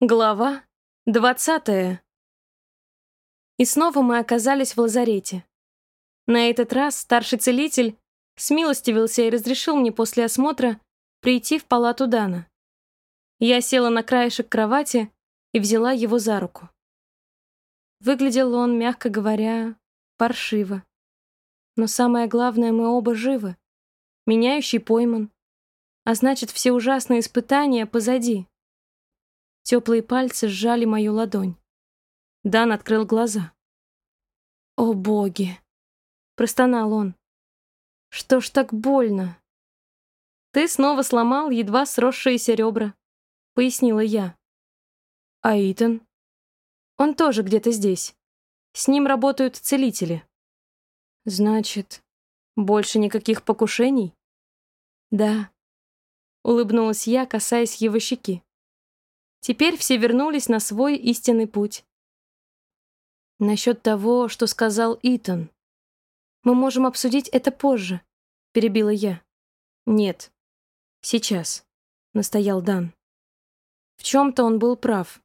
Глава двадцатая. И снова мы оказались в лазарете. На этот раз старший целитель смилостивился и разрешил мне после осмотра прийти в палату Дана. Я села на краешек кровати и взяла его за руку. Выглядел он, мягко говоря, паршиво. Но самое главное, мы оба живы. Меняющий пойман. А значит, все ужасные испытания позади. Теплые пальцы сжали мою ладонь. Дан открыл глаза. «О, боги!» — простонал он. «Что ж так больно?» «Ты снова сломал едва сросшиеся ребра», — пояснила я. «А Итан?» «Он тоже где-то здесь. С ним работают целители». «Значит, больше никаких покушений?» «Да», — улыбнулась я, касаясь его щеки. Теперь все вернулись на свой истинный путь. Насчет того, что сказал Итан. Мы можем обсудить это позже, перебила я. Нет. Сейчас, настоял Дан. В чем-то он был прав.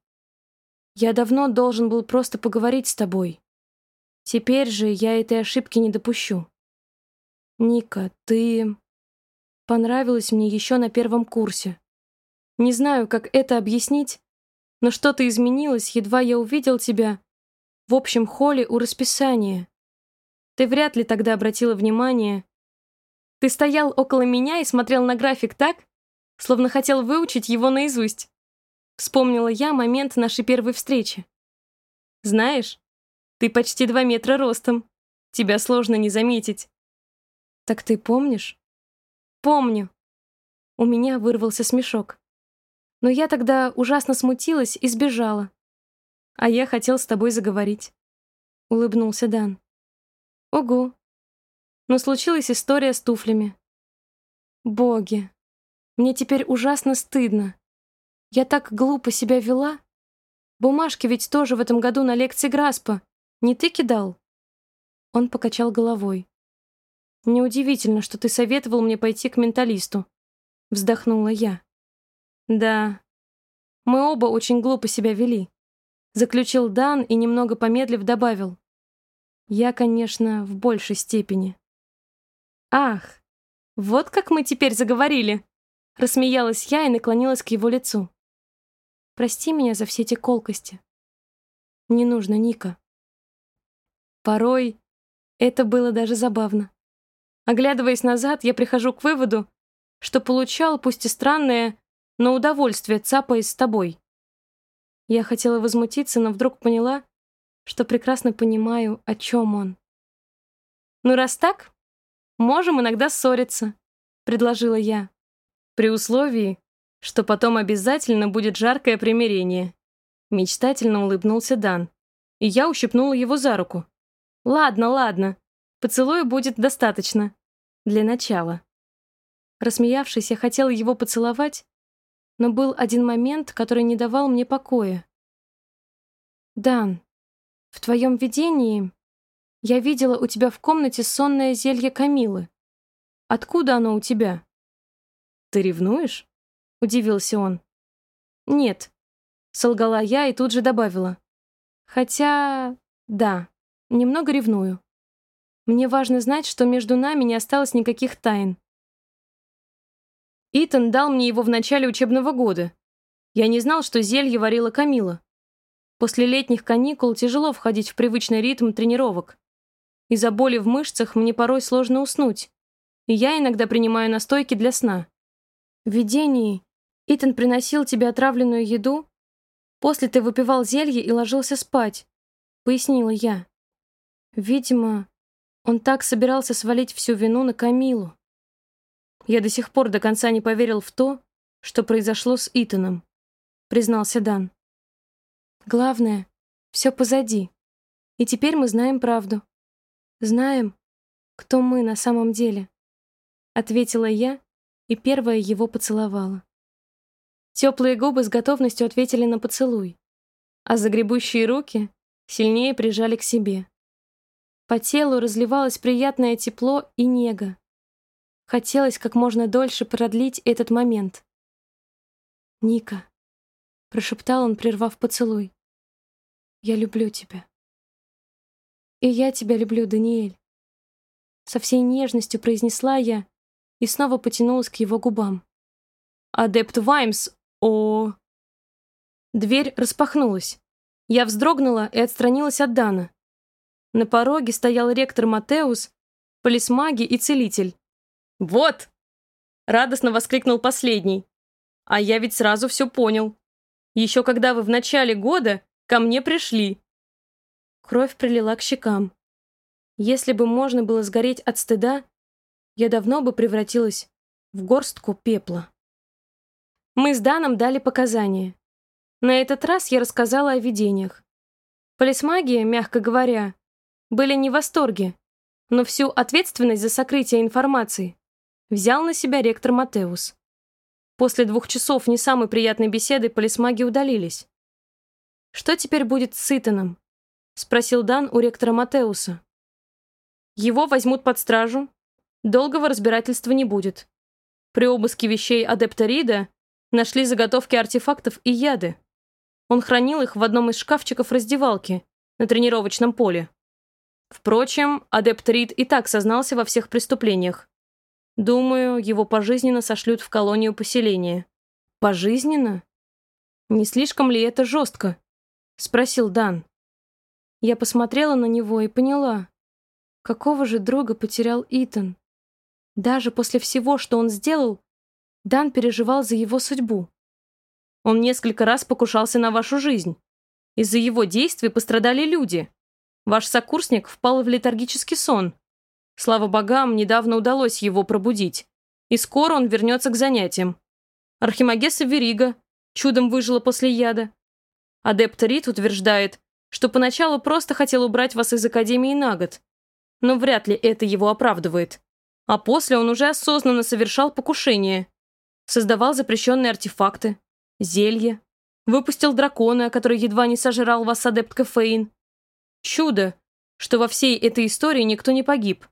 Я давно должен был просто поговорить с тобой. Теперь же я этой ошибки не допущу. Ника, ты понравилась мне еще на первом курсе. Не знаю, как это объяснить, но что-то изменилось, едва я увидел тебя в общем холле у расписания. Ты вряд ли тогда обратила внимание. Ты стоял около меня и смотрел на график так, словно хотел выучить его наизусть. Вспомнила я момент нашей первой встречи. Знаешь, ты почти два метра ростом. Тебя сложно не заметить. Так ты помнишь? Помню. У меня вырвался смешок. Но я тогда ужасно смутилась и сбежала. А я хотел с тобой заговорить. Улыбнулся Дан. Ого. Но случилась история с туфлями. Боги. Мне теперь ужасно стыдно. Я так глупо себя вела. Бумажки ведь тоже в этом году на лекции Граспа. Не ты кидал? Он покачал головой. Неудивительно, что ты советовал мне пойти к менталисту. Вздохнула я. Да, мы оба очень глупо себя вели. Заключил Дан и, немного помедлив, добавил. Я, конечно, в большей степени. Ах, вот как мы теперь заговорили. Рассмеялась я и наклонилась к его лицу. Прости меня за все эти колкости. Не нужно, Ника. Порой это было даже забавно. Оглядываясь назад, я прихожу к выводу, что получал, пусть и странное, но удовольствие, цапаясь с тобой. Я хотела возмутиться, но вдруг поняла, что прекрасно понимаю, о чем он. «Ну, раз так, можем иногда ссориться», — предложила я. «При условии, что потом обязательно будет жаркое примирение», — мечтательно улыбнулся Дан, и я ущипнула его за руку. «Ладно, ладно, поцелуя будет достаточно. Для начала». Рассмеявшись, я хотела его поцеловать, но был один момент, который не давал мне покоя. «Дан, в твоем видении я видела у тебя в комнате сонное зелье Камилы. Откуда оно у тебя?» «Ты ревнуешь?» — удивился он. «Нет», — солгала я и тут же добавила. «Хотя, да, немного ревную. Мне важно знать, что между нами не осталось никаких тайн. Итан дал мне его в начале учебного года. Я не знал, что зелье варила Камила. После летних каникул тяжело входить в привычный ритм тренировок. Из-за боли в мышцах мне порой сложно уснуть, и я иногда принимаю настойки для сна. В видении Итан приносил тебе отравленную еду, после ты выпивал зелье и ложился спать, пояснила я. Видимо, он так собирался свалить всю вину на Камилу. Я до сих пор до конца не поверил в то, что произошло с Итаном, признался Дан. Главное, все позади. И теперь мы знаем правду. Знаем, кто мы на самом деле, ответила я и первая его поцеловала. Теплые губы с готовностью ответили на поцелуй, а загребущие руки сильнее прижали к себе. По телу разливалось приятное тепло и нега. Хотелось как можно дольше продлить этот момент. «Ника, прошептал он, прервав поцелуй. «Я люблю тебя». «И я тебя люблю, Даниэль». Со всей нежностью произнесла я и снова потянулась к его губам. «Адепт Ваймс, о...» Дверь распахнулась. Я вздрогнула и отстранилась от Дана. На пороге стоял ректор Матеус, полисмаги и целитель. «Вот!» — радостно воскликнул последний. «А я ведь сразу все понял. Еще когда вы в начале года ко мне пришли». Кровь прилила к щекам. Если бы можно было сгореть от стыда, я давно бы превратилась в горстку пепла. Мы с Даном дали показания. На этот раз я рассказала о видениях. Полисмаги, мягко говоря, были не в восторге, но всю ответственность за сокрытие информации взял на себя ректор Матеус. После двух часов не самой приятной беседы полисмаги удалились. «Что теперь будет с Итаном?» — спросил Дан у ректора Матеуса. «Его возьмут под стражу. Долгого разбирательства не будет. При обыске вещей адепта Рида нашли заготовки артефактов и яды. Он хранил их в одном из шкафчиков раздевалки на тренировочном поле. Впрочем, адепт Рид и так сознался во всех преступлениях. Думаю, его пожизненно сошлют в колонию поселения. Пожизненно? Не слишком ли это жестко? Спросил Дан. Я посмотрела на него и поняла, какого же друга потерял Итан. Даже после всего, что он сделал, Дан переживал за его судьбу. Он несколько раз покушался на вашу жизнь. Из-за его действий пострадали люди. Ваш сокурсник впал в летаргический сон. Слава богам, недавно удалось его пробудить. И скоро он вернется к занятиям. Архимагесса Верига чудом выжила после яда. Адепт Рит утверждает, что поначалу просто хотел убрать вас из Академии на год. Но вряд ли это его оправдывает. А после он уже осознанно совершал покушение. Создавал запрещенные артефакты, зелье. Выпустил дракона, который едва не сожрал вас адепт Кафеин. Чудо, что во всей этой истории никто не погиб.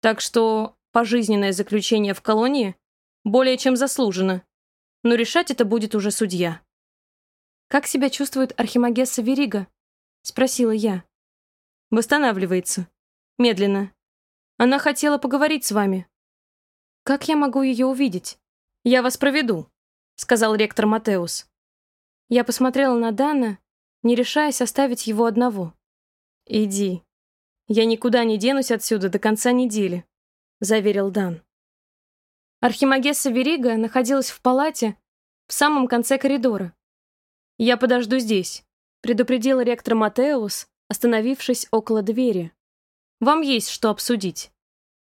Так что пожизненное заключение в колонии более чем заслужено. Но решать это будет уже судья. «Как себя чувствует Архимагесса Верига?» — спросила я. «Восстанавливается. Медленно. Она хотела поговорить с вами. Как я могу ее увидеть? Я вас проведу», сказал ректор Матеус. Я посмотрела на Дана, не решаясь оставить его одного. «Иди. Я никуда не денусь отсюда до конца недели», — заверил Дан. Архимагесса Верига находилась в палате в самом конце коридора. «Я подожду здесь», — предупредил ректор Матеус, остановившись около двери. «Вам есть что обсудить».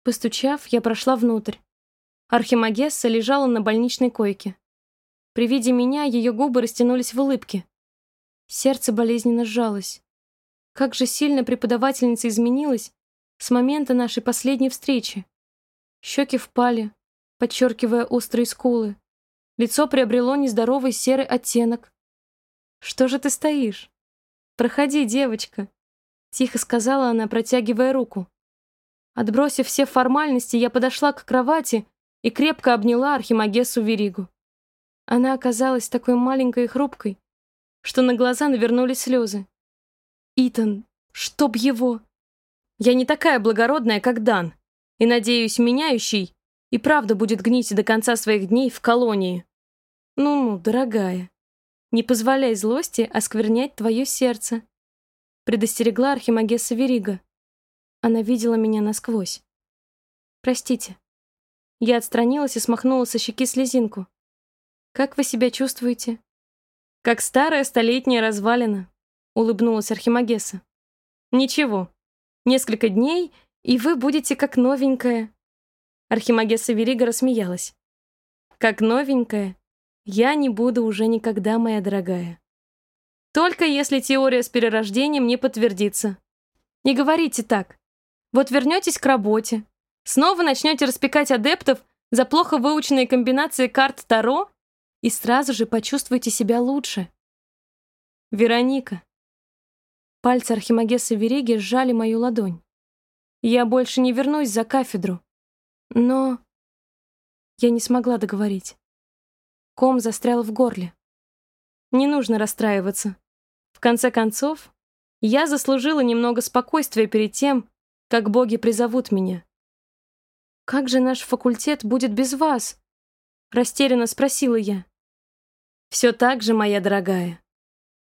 Постучав, я прошла внутрь. Архимагесса лежала на больничной койке. При виде меня ее губы растянулись в улыбке. Сердце болезненно сжалось. Как же сильно преподавательница изменилась с момента нашей последней встречи. Щеки впали, подчеркивая острые скулы. Лицо приобрело нездоровый серый оттенок. «Что же ты стоишь? Проходи, девочка», — тихо сказала она, протягивая руку. Отбросив все формальности, я подошла к кровати и крепко обняла Архимагессу Веригу. Она оказалась такой маленькой и хрупкой, что на глаза навернулись слезы. «Итан, чтоб его!» «Я не такая благородная, как Дан, и, надеюсь, меняющий и правда будет гнить до конца своих дней в колонии. Ну-ну, дорогая, не позволяй злости осквернять твое сердце», предостерегла Архимагесса Верига. Она видела меня насквозь. «Простите». Я отстранилась и смахнула со щеки слезинку. «Как вы себя чувствуете?» «Как старая столетняя развалина», — улыбнулась Архимагеса. «Ничего. Несколько дней, и вы будете как новенькая». Архимагеса Верига рассмеялась. «Как новенькая, я не буду уже никогда, моя дорогая. Только если теория с перерождением не подтвердится. Не говорите так. Вот вернетесь к работе, снова начнете распекать адептов за плохо выученные комбинации карт Таро и сразу же почувствуйте себя лучше. Вероника. Пальцы Архимагеса Вериги сжали мою ладонь. Я больше не вернусь за кафедру. Но... Я не смогла договорить. Ком застрял в горле. Не нужно расстраиваться. В конце концов, я заслужила немного спокойствия перед тем, как боги призовут меня. «Как же наш факультет будет без вас?» Растерянно спросила я. «Все так же, моя дорогая.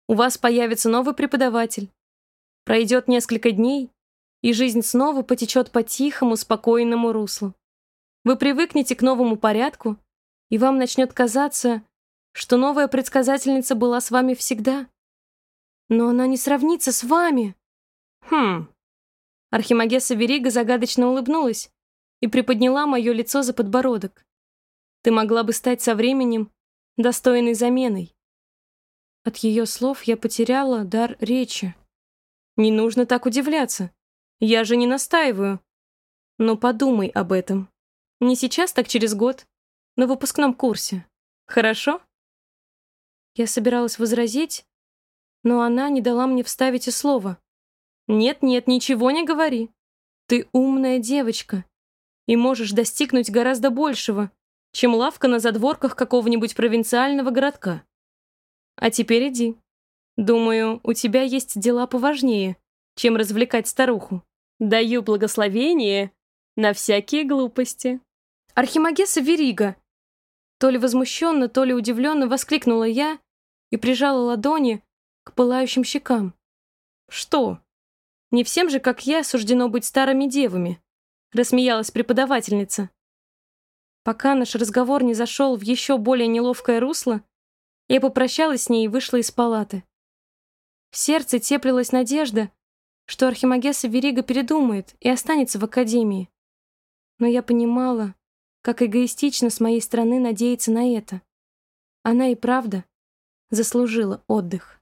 У вас появится новый преподаватель. Пройдет несколько дней, и жизнь снова потечет по тихому, спокойному руслу. Вы привыкнете к новому порядку, и вам начнет казаться, что новая предсказательница была с вами всегда. Но она не сравнится с вами. Хм. Архимагесса Верига загадочно улыбнулась и приподняла мое лицо за подбородок. Ты могла бы стать со временем достойной заменой. От ее слов я потеряла дар речи. Не нужно так удивляться. Я же не настаиваю. Но подумай об этом. Не сейчас, так через год. На выпускном курсе. Хорошо? Я собиралась возразить, но она не дала мне вставить и слова. «Нет-нет, ничего не говори. Ты умная девочка и можешь достигнуть гораздо большего, чем лавка на задворках какого-нибудь провинциального городка. А теперь иди. Думаю, у тебя есть дела поважнее, чем развлекать старуху. Даю благословение на всякие глупости». «Архимагеса Верига!» То ли возмущенно, то ли удивленно воскликнула я и прижала ладони к пылающим щекам. «Что? Не всем же, как я, суждено быть старыми девами», рассмеялась преподавательница. Пока наш разговор не зашел в еще более неловкое русло, я попрощалась с ней и вышла из палаты. В сердце теплилась надежда, что Архимагеса Верига передумает и останется в академии. Но я понимала, как эгоистично с моей стороны надеяться на это. Она и правда заслужила отдых.